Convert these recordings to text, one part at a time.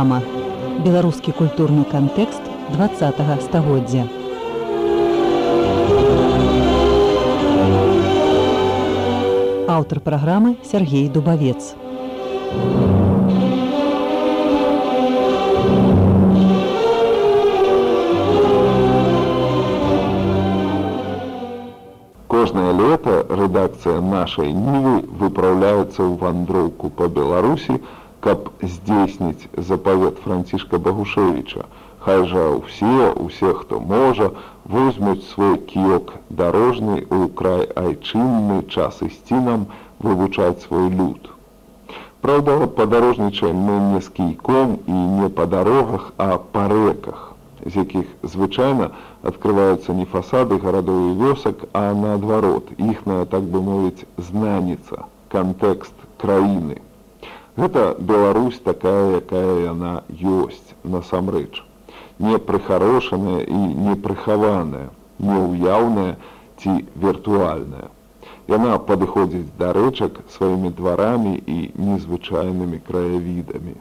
брама беларускі культурны кантэкст два стагоддзя. Аўтар праграмы Сергей дубавец. Кожнае лета рэдакцыя нашай нівы выпраўляецца ў вандроўку па беларусі каб здзейсніць запавет францішка багушевича хай жа ўсе усе хто можа возьмуць свой кіёк дарожны ў край айчынны час ісці нам вывучаць свой люд. Праўда, падарожнічаем мы не з кійком і не па дарогах, а па рэках, з якіх звычайна адкрываюцца не фасады гарадоў і вёсак, а наадварот, іхная, так бы мовіць, знаніца, кантэкст краіны. Гэта Беларусь такая, якая яна ёсць насамрэч не прыхарошаная і непрыхаваная, неўяўная ці віртуальная. Яна падыходзіць да рэчак сваімі дварамі і незвычайнымі краявідамі.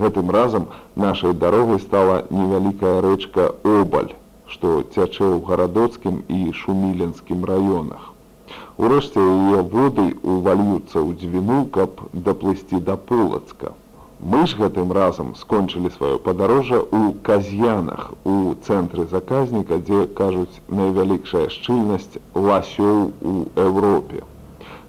Гэтым разам нашай дарогай стала невялікая рэчка Обаль, што цячэ ў гарадоцкім і шуміленскім раёнах. Урэшце яе воды ўвальюцца ў дзвіну, каб даплысці да полацка. Мы ж гэтым разам скончылі сваё падарожжа ў казьянах у цэнтры заказніка, дзе кажуць найвялікшая шчыльнасць ласёў у Еўропе.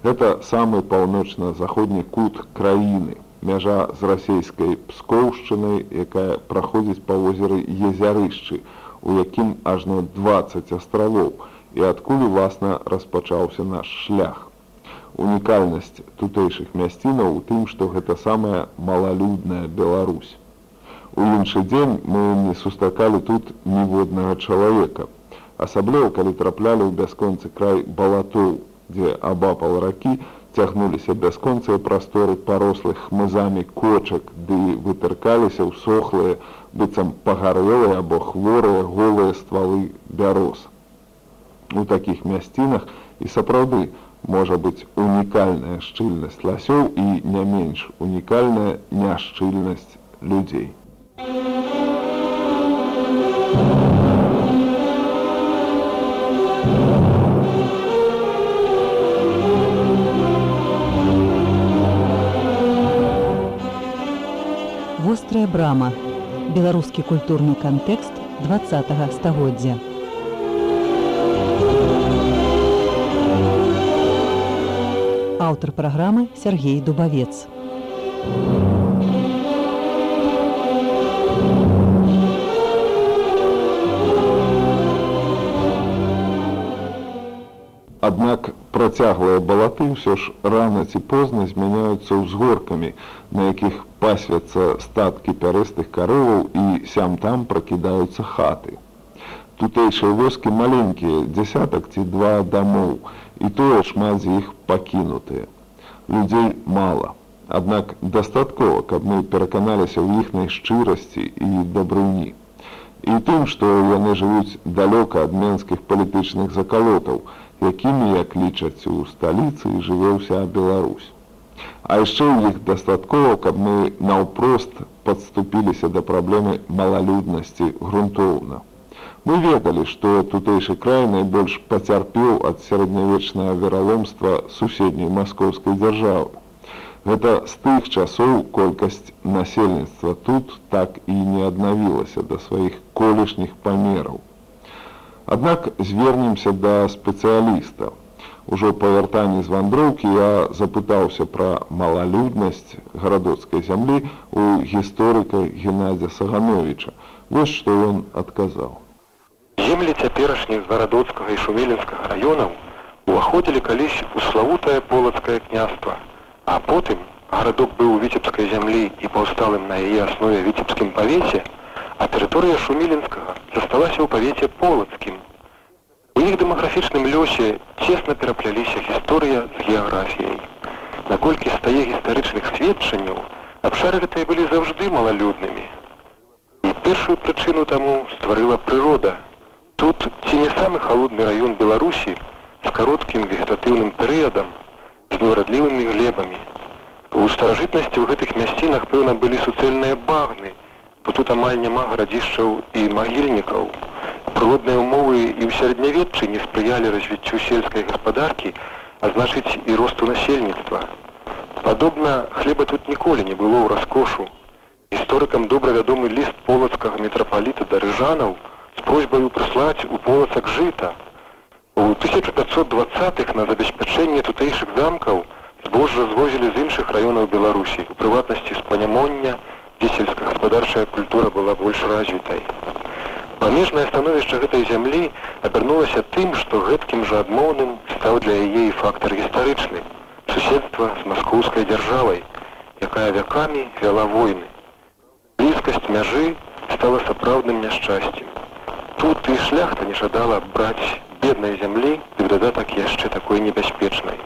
Гэта самы паўночна-заходні кут краіны, мяжа з расійскай пскоўшчынай, якая праходзіць па возеры езярышчы, у якім ажно 20 астравоў і адкуль уласна распачаўся наш шлях унікальнасць тутэйшых мясцінаў у тым, што гэта самая малалюдная Беларусь. У іншы дзень мы не сустракалі тут ніводнага чалавека. Асабліва, калі траплялі ў бясконцы край балатоў, дзе абапал ракі цягнуліся бясконцыя прасторы парослых хмызамі кочак, ды вытыркаліся ў сохлыя, быццам пагарэлыя або хворыя голыя ствалы бяроз. У такіх мясцінах і сапраўды, можа быць унікальная шчыльнасць ласёў і не менш унікальная няшчыльнасць людзей. Вострая брама. Беларускі культурны кантэкст два стагоддзя. Аўтар праграмы Сергей Дубавец. Аднак працяглыя балаты ўсё ж рана ці позна змяняюцца ўзгоркамі, на якіх пасвяцца статкі пярэстых кароваў і сям там пракідаюцца хаты. Тутэйшыя вёскі маленькія, дзясятак ці два дамоў, і тое шмат з іх пакінутыя. Людзей мала. Аднак дастаткова, каб мы пераканаліся ў іхнай шчырасці і дабрыні. І тым, што яны жывуць далёка ад менскіх палітычных закалотаў, якімі, як лічаць у сталіцы, жыве ўся Беларусь. А яшчэ ў іх дастаткова, каб мы наўпрост падступіліся да праблемы малалюднасці грунтоўна. Мы ведалі, што тутэйшы край найбольш пацярпеў ад сярэднявечнага вераломства суседняй маскоўскай дзяржавы. Гэта з тых часоў колькасць насельніцтва тут так і не аднавілася да сваіх колішніх памераў. Аднак звернемся да спецыяліста. Ужо па вяртанні з вандроўкі я запытаўся пра малалюднасць гарадоцкай зямлі у гісторыка Геннадзя Сагановича. Вось што ён адказаў. Землі цяперашніх гарадоцкага і шумеленскага раёнаў уваходзілі калісь у славутае полацкае княства, а потым гарадок быў у віцебскай зямлі і паўсталым на яе аснове віцебскім павеце, а тэрыторыя шумеленскага засталася ў павеце полацкім. У іх дэмаграфічным лёсе цесна перапляліся гісторыя з геаграфіяй. Наколькі стае гістарычных сведчанняў, абшары гэтыя былі заўжды малалюднымі. І першую прычыну таму стварыла прырода, Тут ці не самы холодны раён Беларусі з кароткім вегетатыўным перыядам з неўрадлівымі глебамі. У старажытнасці ў гэтых мясцінах, пэўна, былі суцэльныя багны, бо тут амаль няма гарадзішчаў і магільнікаў. Прыродныя ўмовы і ў сярэднявеччы не спрыялі развіццю сельскай гаспадаркі, а значыць і росту насельніцтва. Падобна, хлеба тут ніколі не было ў раскошу. Гісторыкам добра вядомы ліст полацкага мітрапаліта да рыжанаў з просьбаю прыслаць у полацак жыта. У 1520-х на забеспячэнне тутэйшых замкаў збожжа звозілі з іншых раёнаў Беларусі, у прыватнасці з панямоння, дзе сельскагаспадарчая культура была больш развітай. Памежнае становішча гэтай зямлі абярнулася тым, што гэткім жа адмоўным стаў для яе і фактар гістарычны суседства з маскоўскай дзяржавай, якая вякамі вяла войны. Блізкасць мяжы стала сапраўдным няшчасцем. Тут і шляхта не жадала браць беднай зямлі і дадатак яшчэ такой небяспечнай.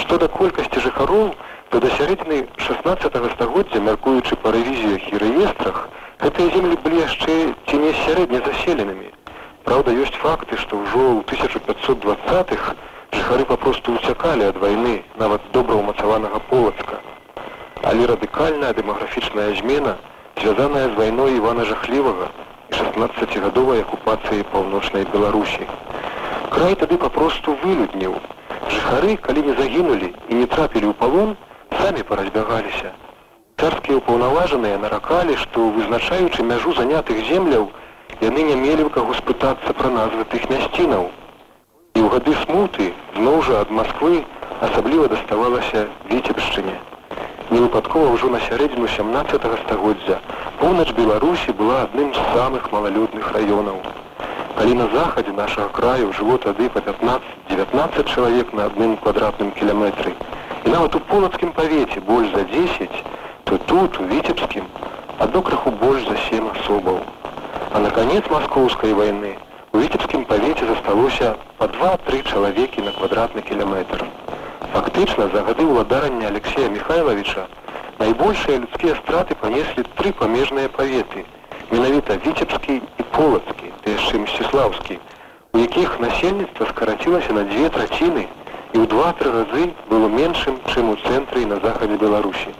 Што да колькасці жыхароў, то да сярэдзіны 16 стагоддзя, мяркуючы па рэвізіях і рэестрах, Гэтыя землі былі яшчэ ці не сярэдне заселенымі. Праўда, ёсць факты, што ўжо ў 1520-х жыхары папросту ўцякалі ад вайны нават добра ўмацаванага полацка. Але радыкальная дэмаграфічная змена, звязаная з вайной Івана Жахлівага і 16гадовай акупацыі паўночнай Беларусі. Край тады папросту вылюдніў. Жыхары, калі не загінулі і не трапілі ў палон, самі паразбягаліся. Царскія ўпаўнаважаныя наракалі, што вызначаючы мяжу занятых земляў, яны не мелі ў каго спытацца пра назвы тых мясцінаў. І ў гады смуты зноў жа ад Масквы асабліва даставалася віцебшчыне. Невыпадкова ўжо на сярэдзіну 17 стагоддзя поўнач Беларусі была адным з самых малалюдных раёнаў. Калі на захадзе нашага краю жыло тады па 15-19 чалавек на адным квадратным кіляметры, і нават у полацкім павеце больш за 10, то тут, у Витебским, одно краху больше за семь особов. А на конец Московской войны у Витебским повете засталося по 2-3 человеки на квадратный километр. Фактично, за годы владарания Алексея Михайловича наибольшие людские страты понесли три помежные поветы, менавіта Витебский и Полоцкий, то есть Мстиславский, у яких насельництво скоротилось на две тратины и в два-три разы было меньшим, чем у центра и на заходе Беларуси.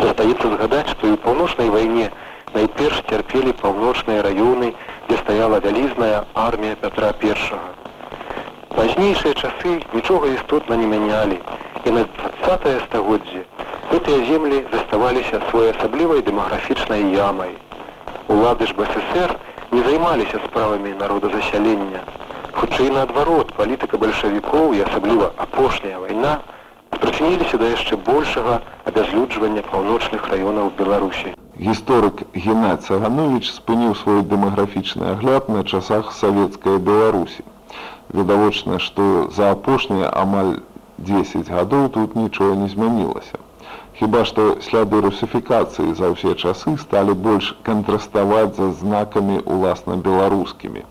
Застаецца згадаць, што і ў паўночнай вайне найперш цярпелі паўночныя раёны, дзе стаяла вялізная армія Пятра I. Пазнейшыя часы нічога істотна не мянялі, і на 20 стагоддзе гэтыя землі заставаліся своеасаблівай дэмаграфічнай ямай. Улады ж БССР не займаліся справамі народазасялення. Хутчэй наадварот, палітыка бальшавікоў і асабліва апошняя вайна прычыніліся да яшчэ большага абязлюджвання паўночных раёнаў Беларусі. Гісторык Геннад Цаганович спыніў свой дэмаграфічны агляд на часах савецкай Беларусі. Відавочна, што за апошнія амаль 10 гадоў тут нічога не змянілася. Хіба што сляды русіфікацыі за ўсе часы сталі больш кантраставаць за знакамі уласна беларускімі.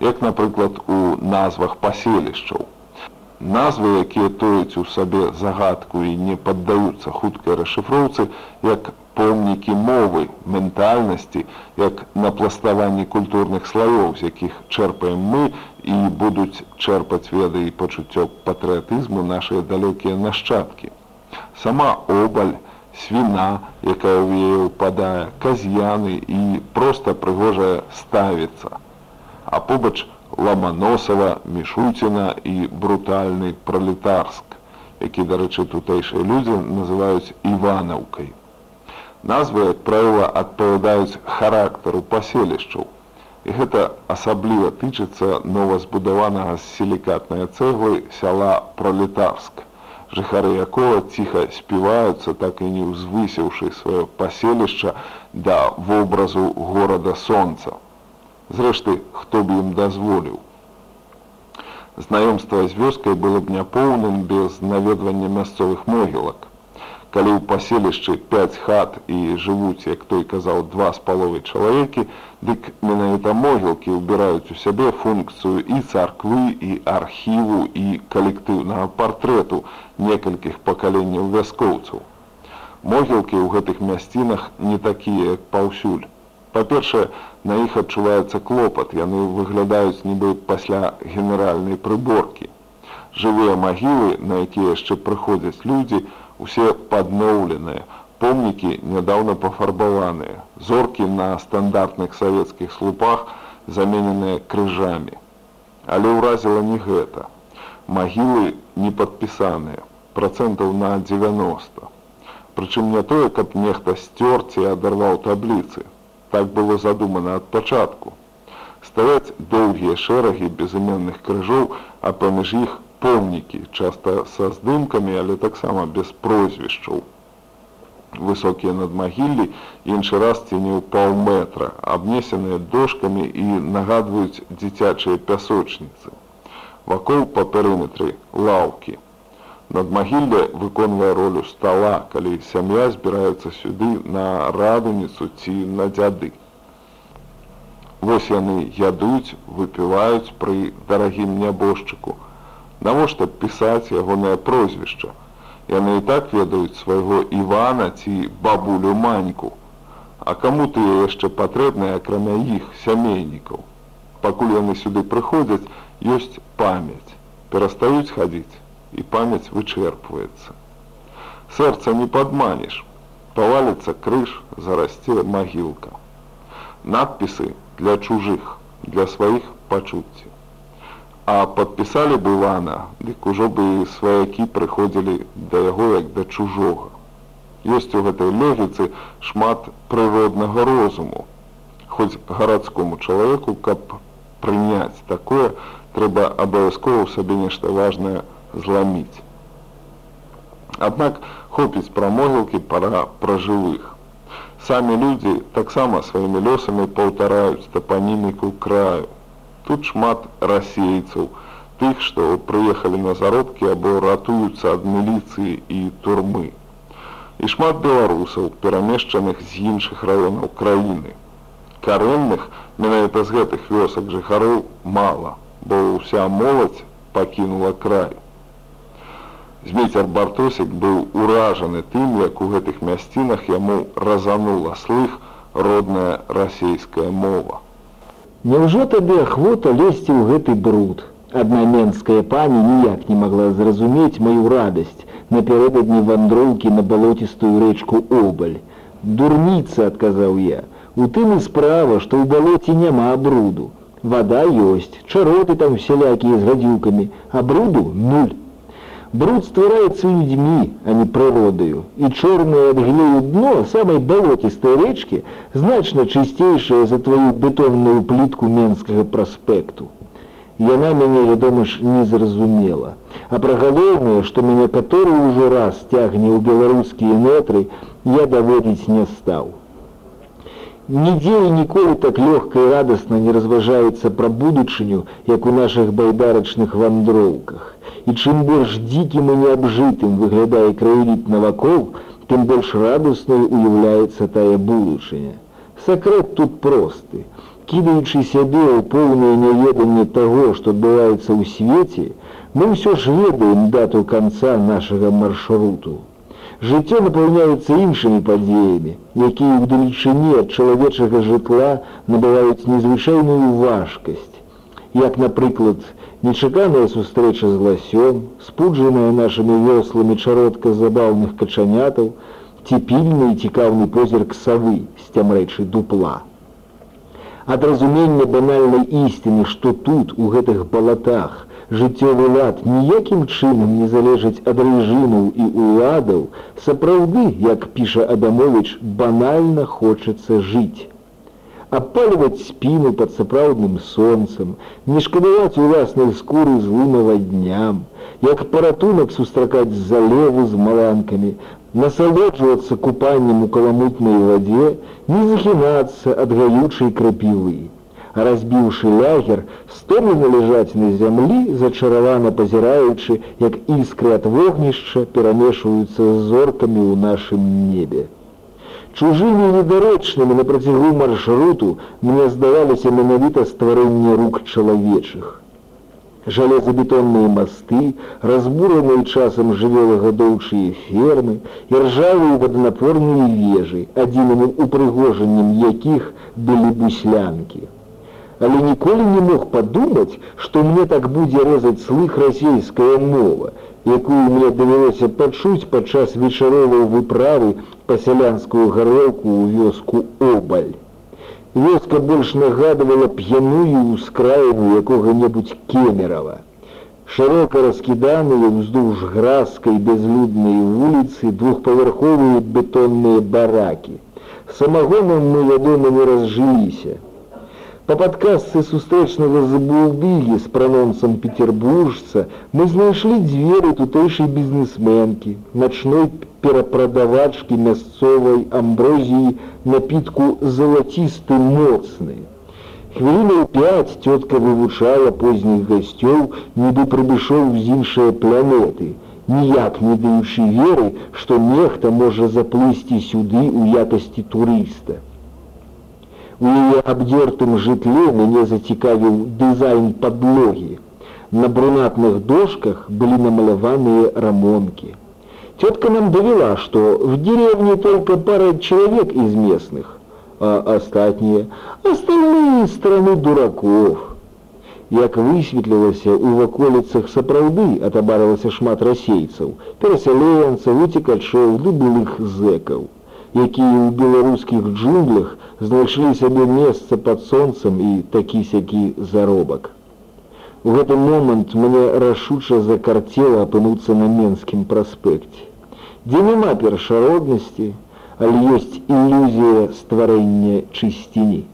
Як, напрыклад, у назвах паселішчаў назвы, якія тоюць у сабе загадку і не паддаюцца хуткай расшыфроўцы, як помнікі мовы, ментальнасці, як напластаванні культурных слаёў, з якіх чэрпаем мы і будуць чэрпаць веды і пачуццё патрыятызму нашыя далёкія нашчадкі. Сама обаль, свіна, якая ў яе ўпадае, казьяны і проста прыгожая ставіца. А побач Ламаносава, Мішуціна і брутальны пралетарск, які, дарэчы, тутэйшыя людзі называюць Іванаўкай. Назвы, як правіла, адпавядаюць характару паселішчаў. І гэта асабліва тычыцца новазбудаванага з сілікатнай цэглы сяла пралетарск, жыхары якога ціха співаюцца, так і не ўзвысеўшы сваё паселішча да вобразу горада сонца. Зрэшты, хто б ім дазволіў. Знаёмства з вёскай было б няпоўным без наведвання мясцовых могілак. Калі ў паселішчы 5 хат і жывуць, як той казаў два з паловай чалавекі, дык менавіта могілкі ўбіраюць у сябе функцыю і царквы і архіву і калектыўнага партрэту некалькіх пакаленняў вяскоўцаў. Могілкі ў гэтых мясцінах не такія, як паўсюль. Па-першае, на іх адчуваецца клопат, яны выглядаюць нібы пасля генеральнай прыборкі. Жывыя магілы, на якія яшчэ прыходзяць людзі, усе падноўленыя, помнікі нядаўна пафарбаваныя, зоркі на стандартных савецкіх слупах замененыя крыжамі. Але ўразіла не гэта. Магілы не падпісаныя, працэнтаў на 90. Прычым не тое, каб нехта сцёр ці адарваў табліцы. Так было задумана ад пачатку. Стаяць доўгія шэрагі безыменных крыжоў, а паміж іх помнікі, часта са здымкамі, але таксама без прозвішчаў. Высокія надмагіллі іншы раз ці не ў паўметра, абнесеныя дошкамі і нагадваюць дзіцячыя пясочніцы. Вакол па перыметры лаўкі. Надмагілле выконвае ролю стала, калі сям'я збіраецца сюды на радуніцу ці на дзяды. Вось яны ядуць, выпіваюць пры дарагім нябожчыку. Навошта пісаць ягонае прозвішча? Яны і так ведаюць свайго Івана ці бабулю маньку. А каму тыя яшчэ патрэбныя, акрамя іх сямейнікаў? Пакуль яны сюды прыходзяць, ёсць памяць. Перастаюць хадзіць і памяць вычэрпваецца. Сэрца не падманеш, паваліцца крыж, зарасце магілка. Надпісы для чужых, для сваіх пачуцці. А падпісалі б Івана, дык ужо бы сваякі прыходзілі да яго як да чужога. Ёсць у гэтай логіцы шмат прыроднага розуму. Хоць гарадскому чалавеку, каб прыняць такое, трэба абавязкова ў сабе нешта важнае зламіць. Аднак хопіць пра могілкі пара пра жывых. Самі людзі таксама сваімі лёсамі паўтараюць тапаніміку краю. Тут шмат расейцаў, тых, што прыехалі на заробкі або ратуюцца ад міліцыі і турмы. І шмат беларусаў, перамешчаных з іншых раёнаў краіны. Карэнных менавіта з гэтых вёсак жыхароў мала, бо ўся моладзь пакінула край. Змейцер Бартосік быў уражаны тым, як у гэтых мясцінах яму разанула слых родная расійская мова. Няўжо табе ахвота лезці ў гэты бруд? Адна менская пані ніяк не магла зразумець маю радасць напярэдадні вандроўкі на балотістую рэчку Обаль. Дурніца, адказаў я, у тым і справа, што ў балоце няма бруду. Вада ёсць, чароты там усялякія з гадзюкамі, а бруду нуль. Бруд ствараецца людзьмі, а не прыродаю, і чорнае ад гнею дно самай балотістай рэчкі значна чысцейшае за тваю бетонную плітку менскага праспекту. Яна мяне, вядома ж, не зразумела. А пра галоўнае, што мяне каторы ўжо раз цягне ў беларускія нетры, я даводзіць не стаў. Нідзе і ніколі так лёгка і радасна не разважаецца пра будучыню, як у нашых байдарачных вандроўках. І чым больш дзікім і неабжытым выглядае краявід навакол, тым больш радаснай уяўляецца тая будучыня. Сакрэт тут просты. Кідаючы сябе ў поўнае няведанне таго, што адбываецца ў свеце, мы ўсё ж ведаем дату канца нашага маршруту. Жыццё напаўняецца іншымі падзеямі, якія ў далечыні ад чалавечага жытла набываюць незвычайную важкасць. Як, напрыклад, нечаканая сустрэча з ласём, спуджаная нашымі вёсламі чародка забаўных качанятаў, ці пільны і цікаўны позірк савы з цямрэчы дупла. Ад разумення банальнай ісціны, што тут, у гэтых балатах, жыццёвы лад ніякім чынам не залежыць ад рэжымаў і ўладаў, сапраўды, як піша Адамович, банальна хочацца жыць. Апальваць спіну пад сапраўдным сонцам, не шкадаваць уласнай скуры злымава дням, як паратунак сустракаць залеву з маланкамі, насалоджвацца купаннем у каламутнай вадзе, не захінацца ад гаючай крапівы разбіўшы лягер, стомлена ляжаць на зямлі, зачаравана пазіраючы, як іскры ад вогнішча перамешваюцца з зоркамі ў нашым небе. Чужымі недарэчнымі на працягу маршруту мне здаваліся менавіта стварэнне рук чалавечых. Жалезабетонныя масты, разбураныя часам жывёлагадоўчыя фермы і ржавыя ваданапорныя вежы, адзіным упрыгожаннем якіх былі буслянкі. Але ніколі не мог падумаць, што мне так будзе рэзаць слых расійская мова, якую мне давялося пачуць падчас вечаровай выправы па сялянскую гарэлку ў вёску Обаль. Вёска больш нагадывала п'яную ўскраіну якога-небудзь кемерава. Шырока раскіданыя ўздоўж гразкай безлюднай вуліцы двухпавярховыя бетонныя баракі. Самагонам мы, вядома, не разжыліся. Па падказцы сустрэчнага забулбілі з пранонцам петербуржца мы знайшлі дзверы тутэйшай бізнесменкі, начной перапрадавачкі мясцовай амброзіі напітку залацісты моцны. Хвілінаў пяць цётка вывучала позніх гасцёў, нібы прыбышоў з іншыя планеты, ніяк не даючы веры, што нехта можа заплысці сюды ў якасці турыста. У яе абдзертым жытле мяне зацікавіў дызайн падлогі. На брунатных дошках былі намаляваныя рамонкі. Тетка нам довела, что в деревне только пара человек из местных, а остальные – остальные страны дураков. Як высветлілася, у ваколіцах сапраўды атабарылася шмат расейцаў, перасяленцаў, уцекачоў ды былых зэкаў якія ў беларускіх джунглях знайшлі сабе месца пад сонцам і такі-сякі заробак. У гэты момант мне рашуча закарцела апынуцца на менскім праспекце, дзе няма першароднасці, але ёсць ілюзія стварэння чысціні.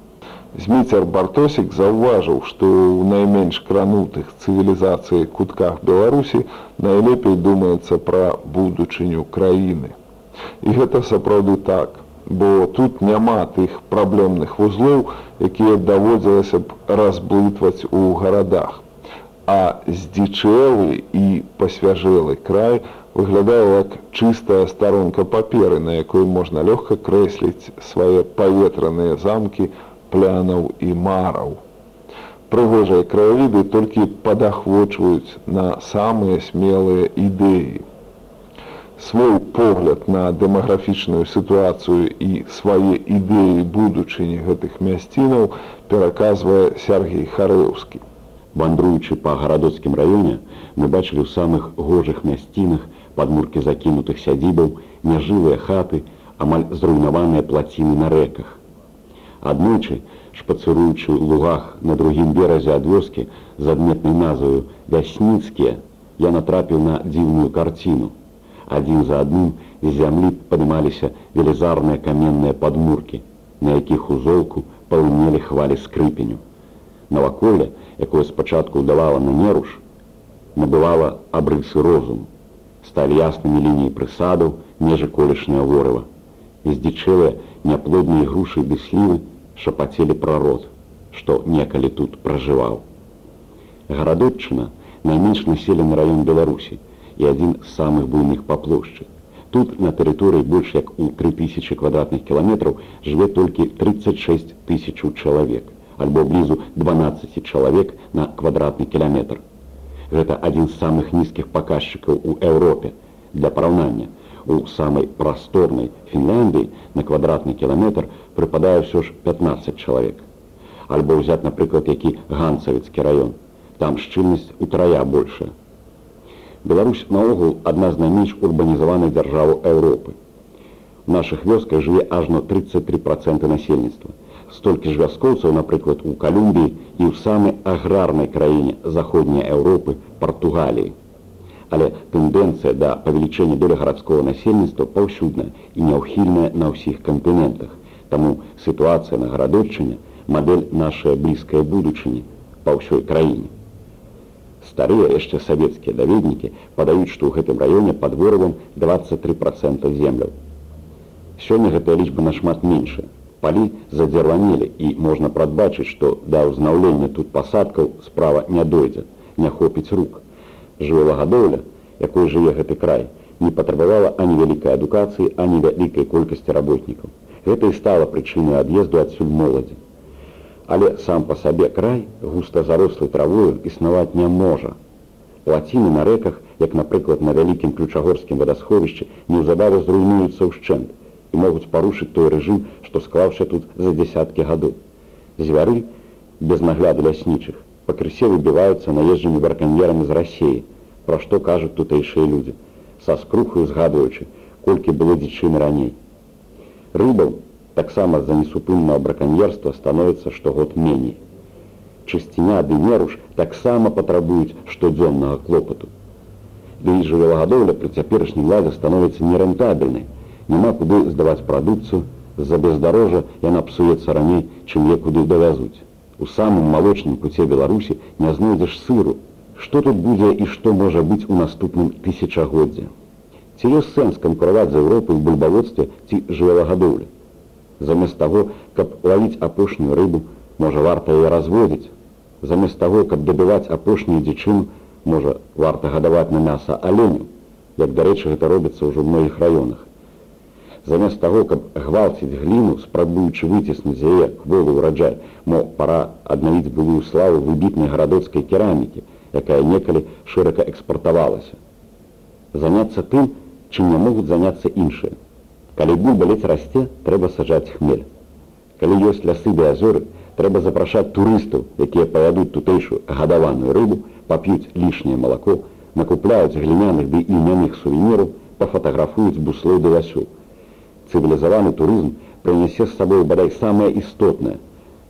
Зміцер Бартосік заўважыў, што ў найменш кранутых цывілізацыі кутках Беларусі найлепей думаецца пра будучыню краіны. І гэта сапраўды так, бо тут няма тых праблемных вузлоў, якія даводзілася б разблытваць у гарадах. А здзічэлы і пасвяжэлы край выглядае як чыстая старонка паперы, на якой можна лёгка крэсліць свае паветраныя замкі плянаў і мараў. Прыгожыя краявіды толькі падахвочваюць на самыя смелыя ідэі свой погляд на дэмаграфічную сітуацыю і свае ідэі будучыні гэтых мясцінаў пераказвае Сергій Харэўскі. Вандруючы па гарадоцкім раёне, мы бачылі ў самых гожых мясцінах падмуркі закінутых сядзібаў, няжывыя хаты, амаль зруйнаваныя плаціны на рэках. Аднойчы, шпацыруючы ў лугах на другім беразе ад вёскі з адметнай назваю вясніцкія, я натрапіў на дзіўную карціну адзін за адным з зямлі падымаліся велізарныя каменныя падмуркі, на якіх узолку паўнелі хвалі скрыпеню. Наваколле, якое спачатку ўдавала на неруш, набывала абрысы розум. Сталі яснымі лініі прысадаў межы колішняя ворыва. Здзічэлыя няплодныя грушы ды слівы шапацелі пра род, што некалі тут пражываў. Гарадотчына найменш населены раён Беларусі, і адзін з самых буйных па плошчы. Тут на тэрыторыі больш як у 3000 квадратных кіламетраў жыве толькі 36 тысячу чалавек, альбо блізу 12 чалавек на квадратны кіламетр. Гэта адзін з самых нізкіх паказчыкаў у Еўропе для параўнання. У самай прасторнай Фінляндыі на квадратны кіламетр прыпадае ўсё ж 15 чалавек. Альбо ўзяць, напрыклад, які ганцавіцкі раён. Там шчыльнасць утрая большая. Беларусь наогул адна з найменш урбанізаваных дзяржаў Еўропы. У нашых вёсках жыве ажно 33% насельніцтва. Столькі ж вяскоўцаў, напрыклад, у Калумбіі і ў самай аграрнай краіне заходняй Еўропы Партугаліі. Але тэндэнцыя да павелічэння доля гарадскога насельніцтва паўсюдная і няўхільная на ўсіх кантынентах. Таму сітуацыя на гарадоччыне мадэль нашай блізкай будучыні па ўсёй краіне старыя яшчэ савецкія даведнікі падаюць, што ў гэтым раёне пад ворывам 23% земляў. Сёння гэтая лічба нашмат меншая. Палі задзірванелі і можна прадбачыць, што да ўзнаўлення тут пасадкаў справа не дойдзе, не хопіць рук. Жывалагадоўля, якой жыве гэты край, не патрабавала ані вялікай адукацыі, ані вялікай колькасці работнікаў. Гэта і стала прычынай ад'езду адсюль моладзі але сам па сабе край густа зарослай травою існаваць не можа. Плаціны на рэках, як напрыклад на вялікім ключагорскім вадасховішчы неўзабаве зруйнуюцца ўшчэнт і могуць парушыць той рэжым, што склаўся тут за дзясяткі гадоў. Звяры без нагляду ляснічых, пакрысе выбіваюцца наезджымі браканьерамі з рассеі, пра што кажуць тутэйшыя людзі, са скрухаю згадваючы, колькі было дзічыны раней. Рыбаў таксама з-за несупыннага браканьерства становіцца штогод меней. Чысціня ды неруш таксама патрабуюць штодзённага клопату. Ды і жывелагадоўля пры цяперашнім ладзе становіцца нерэнтабельнай. Няма куды здаваць прадукцыю, з-за бездарожжа яна псуецца раней, чым е куды давязуць у самым малочным пуце беларусі не знойдзеш сыру што тут будзе і што можа быць у наступным тысячагоддзе ці ёсць сэнс канкураваць з Еўропы ў бульбаводстве ці жывелагадоўлі замест таго каб лавіць апошнюю рыбу можа варта яе разводзіць замест таго каб дабіваць апошнюю дзічыну можа варта гадаваць на мяса аленю як дарэчы гэта робіцца ўжо ў многіх раёнах замест таго, каб гвалціць гліну, спрабуючы выціснуць яе кволы ўраджай, мо пара аднавіць былую славу выбітнай гарадоцкай керамікі, якая некалі шырака экспартавалася. Заняцца тым, чым не могуць заняцца іншыя. Калі бульбалец расце, трэба сажаць хмель. Калі ёсць лясы ды азоры, трэба запрашаць турыстаў, якія паядуць тутэйшую гадаваную рыбу, пап'юць лішняе малако, накупляюць гліняных ды імянных сувеніраў, пафатаграфуюць буслоў ды васю цывілізаваны турызм прынясе з сабой бадай самае істотнае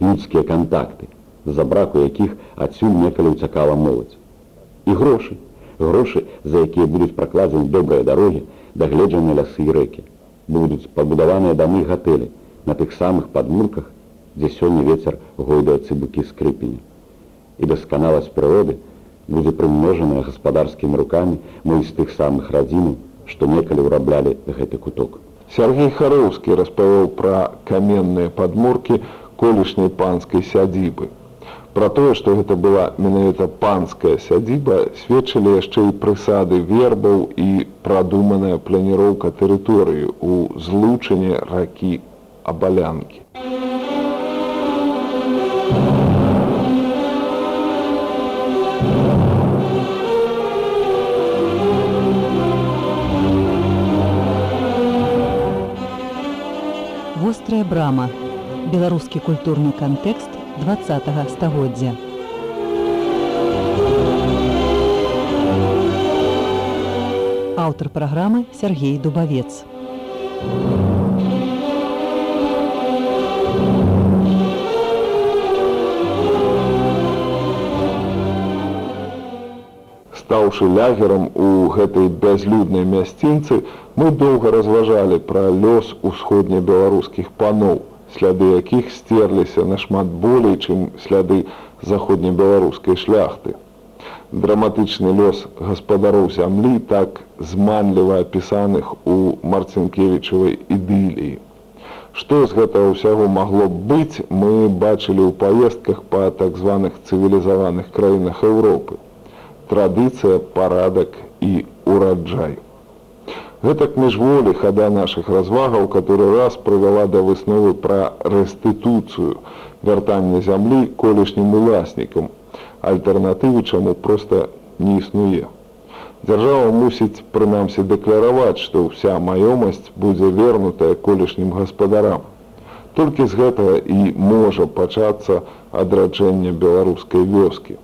людскія кантакты за браку якіх адсюль некалі ўцякала моладзь. І грошы. Грошы за якія будуць пракладзены добрыя дарогі дагледжаны лясы і рэкі будуць пабудаваныя дамы гатэлі на тых самых падмурках дзе сёння ветер гойдае цыбукі скрыпені і дасканаласць прыроды будзе прымножаная гаспадарскімі рукамі мы з тых самых радзінаў што некалі ўраблялі гэты куток Сергей Хароўскі распавёў пра каменныя падморкі колішняй панскай сядзібы. Пра тое, што гэта была менавіта панская сядзіба, сведчылі яшчэ і прысады вербаў і прадуманая планіроўка тэрыторыі ў злучанне ракі абалянкі. вострая брама беларускі культурны кантэкст два стагоддзя. Аўтар праграмы Сергей дубавец. Стаўшы лягерам у гэтай бязлюднай мясцінцы Мы доўга разважалі пра лёс усходнебеларускіх паноў, сляды якіх стерліся нашмат болей, чым сляды заходнебеларускай шляхты. Драматычны лёс гаспадароў зямлі так зманліва апісаных у марцінкевічавай ідыліі. Што з гэтага ўсяго магло б быць, мы бачылі ў паездках па так званых цывілізаваных краінах Еўропы. Традыцыя, парадак і ураджай. Гэтак міжволі хада нашых развагаў, который раз прывяла да высновы пра рэстытуцыю вяртання зямлі колішнім уласнікам. Альтэрнатывы чаму проста не існуе. Дзяржава мусіць прынамсі дэклараваць, што ўся маёмасць будзе вернутая колішнім гаспадарам. Толькі з гэтага і можа пачацца адраджэнне беларускай вёскі.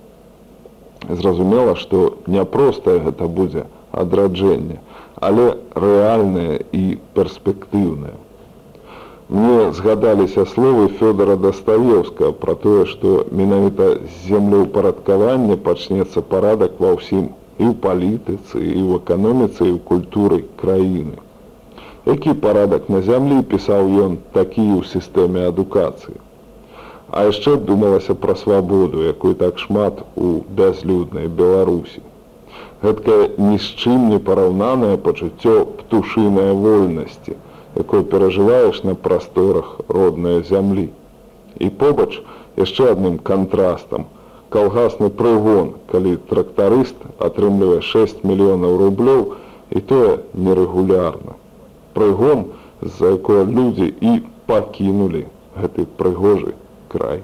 Зразумела, што няпростае гэта будзе адраджэнне але рэальныя і перспектыўныя. Мне згадаліся словы Фёдора Дастаеўска пра тое, што менавіта з землеўпарадкавання пачнецца парадак ва ўсім і ў палітыцы, і ў эканоміцы і ў культуры краіны. Які парадак на зямлі пісаў ён такі ў сістэме адукацыі. А яшчэ думалася пра свабоду, якой так шмат у бязлюднай Беларусі гэткае ні з чым не параўнанае пачуццё птушынай вольнасці, якой перажываеш на прасторах роднай зямлі. І побач яшчэ адным кантрастам калгасны прыгон, калі трактарыст атрымлівае 6 мільёнаў рублёў і тое нерэгулярна. Прыгон, з-за якое людзі і пакінулі гэты прыгожы край.